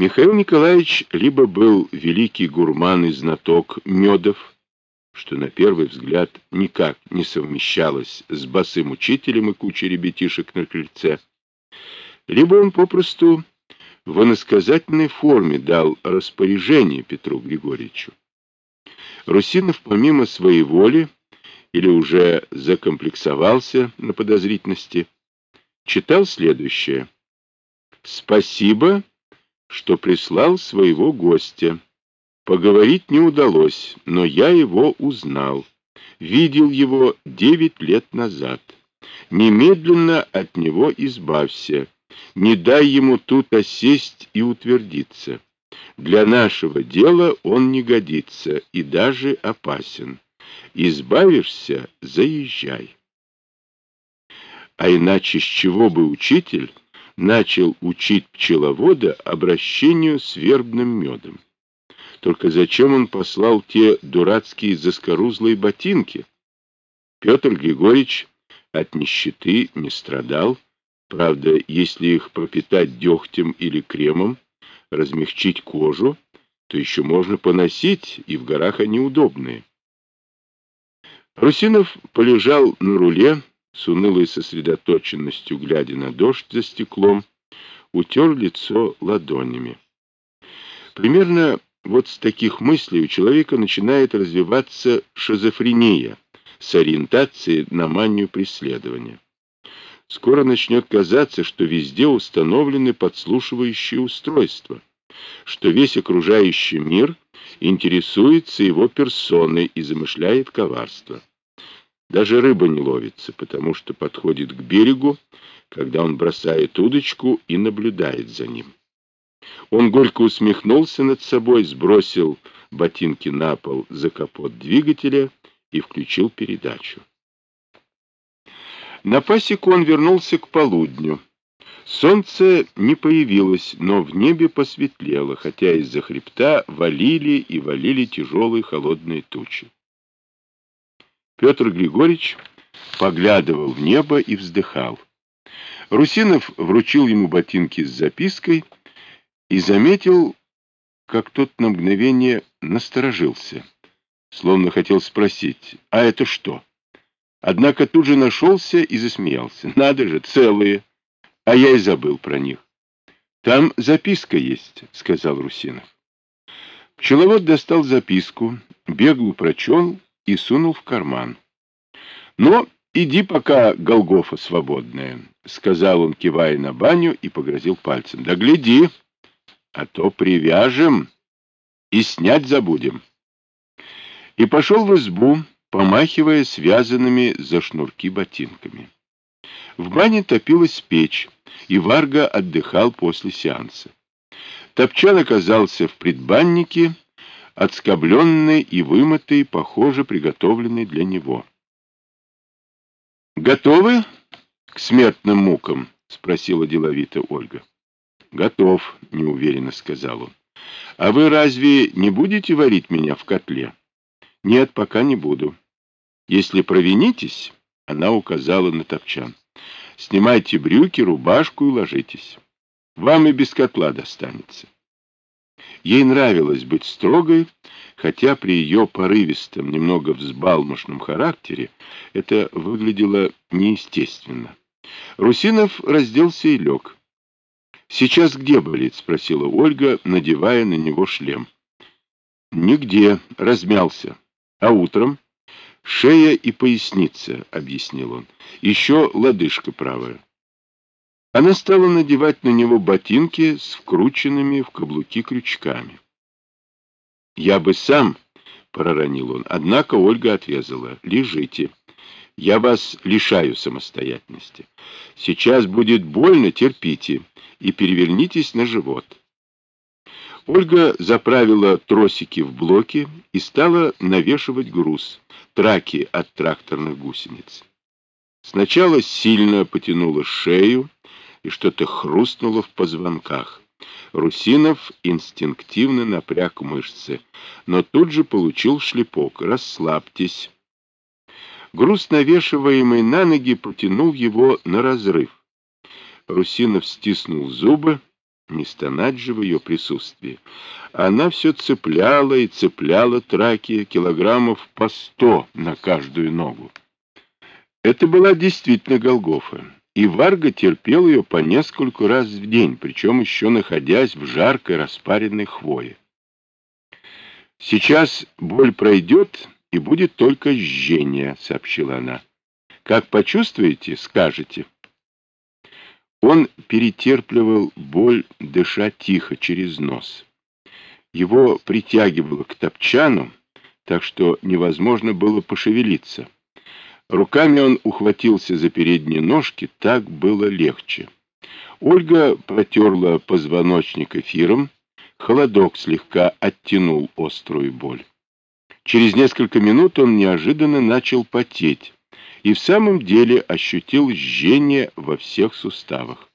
Михаил Николаевич либо был великий гурман и знаток медов, что на первый взгляд никак не совмещалось с босым учителем и кучей ребятишек на крыльце, либо он попросту в иносказательной форме дал распоряжение Петру Григорьевичу. Русинов помимо своей воли или уже закомплексовался на подозрительности, читал следующее. «Спасибо, что прислал своего гостя. Поговорить не удалось, но я его узнал. Видел его девять лет назад. Немедленно от него избавься. Не дай ему тут осесть и утвердиться. Для нашего дела он не годится и даже опасен. Избавишься — заезжай. А иначе с чего бы учитель начал учить пчеловода обращению с вербным медом? Только зачем он послал те дурацкие заскорузлые ботинки? Петр Григорьевич от нищеты не страдал. Правда, если их пропитать дегтем или кремом, размягчить кожу, то еще можно поносить, и в горах они удобные. Русинов полежал на руле, с унылой сосредоточенностью, глядя на дождь за стеклом, утер лицо ладонями. Примерно вот с таких мыслей у человека начинает развиваться шизофрения с ориентацией на манию преследования. Скоро начнет казаться, что везде установлены подслушивающие устройства, что весь окружающий мир интересуется его персоной и замышляет коварство. Даже рыба не ловится, потому что подходит к берегу, когда он бросает удочку и наблюдает за ним. Он горько усмехнулся над собой, сбросил ботинки на пол за капот двигателя и включил передачу. На пасеку он вернулся к полудню. Солнце не появилось, но в небе посветлело, хотя из-за хребта валили и валили тяжелые холодные тучи. Петр Григорьевич поглядывал в небо и вздыхал. Русинов вручил ему ботинки с запиской и заметил, как тот на мгновение насторожился, словно хотел спросить, а это что? Однако тут же нашелся и засмеялся. Надо же, целые, а я и забыл про них. Там записка есть, сказал Русинов. Пчеловод достал записку, бегло прочел и сунул в карман. «Но иди пока, Голгофа свободная», — сказал он, кивая на баню, и погрозил пальцем. «Да гляди, а то привяжем и снять забудем». И пошел в избу, помахивая связанными за шнурки ботинками. В бане топилась печь, и Варга отдыхал после сеанса. Топчан оказался в предбаннике, отскобленный и вымытый, похоже, приготовленный для него. «Готовы к смертным мукам?» — спросила деловито Ольга. «Готов», — неуверенно сказал он. «А вы разве не будете варить меня в котле?» «Нет, пока не буду. Если провинитесь...» — она указала на топчан. «Снимайте брюки, рубашку и ложитесь. Вам и без котла достанется». Ей нравилось быть строгой, хотя при ее порывистом, немного взбалмошном характере это выглядело неестественно. Русинов разделся и лег. «Сейчас где болит?» — спросила Ольга, надевая на него шлем. «Нигде. Размялся. А утром?» «Шея и поясница», — объяснил он. «Еще лодыжка правая». Она стала надевать на него ботинки с вкрученными в каблуки крючками. «Я бы сам», — проронил он, однако Ольга отрезала, — «лежите. Я вас лишаю самостоятельности. Сейчас будет больно, терпите, и перевернитесь на живот». Ольга заправила тросики в блоки и стала навешивать груз, траки от тракторных гусениц. Сначала сильно потянула шею, и что-то хрустнуло в позвонках. Русинов инстинктивно напряг мышцы, но тут же получил шлепок. «Расслабьтесь». Груз, навешиваемый на ноги, потянул его на разрыв. Русинов стиснул зубы Не стонать же в ее присутствии. Она все цепляла и цепляла траки килограммов по сто на каждую ногу. Это была действительно Голгофа, и Варга терпел ее по нескольку раз в день, причем еще находясь в жаркой распаренной хвое. «Сейчас боль пройдет, и будет только жжение», — сообщила она. «Как почувствуете, скажете». Он перетерпливал боль, дыша тихо через нос. Его притягивало к топчану, так что невозможно было пошевелиться. Руками он ухватился за передние ножки, так было легче. Ольга протерла позвоночник эфиром, холодок слегка оттянул острую боль. Через несколько минут он неожиданно начал потеть и в самом деле ощутил жжение во всех суставах.